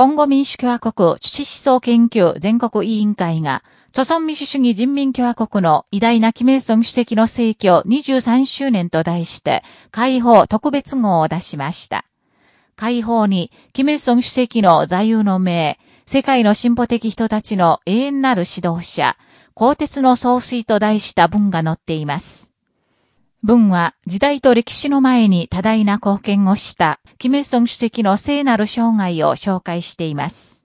今後民主共和国知思想研究全国委員会が、朝鮮民主主義人民共和国の偉大なキム・イルソン主席の逝去23周年と題して、解放特別号を出しました。解放に、キム・イルソン主席の座右の銘、世界の進歩的人たちの永遠なる指導者、鋼鉄の総帥と題した文が載っています。文は時代と歴史の前に多大な貢献をした、キム・ソン主席の聖なる生涯を紹介しています。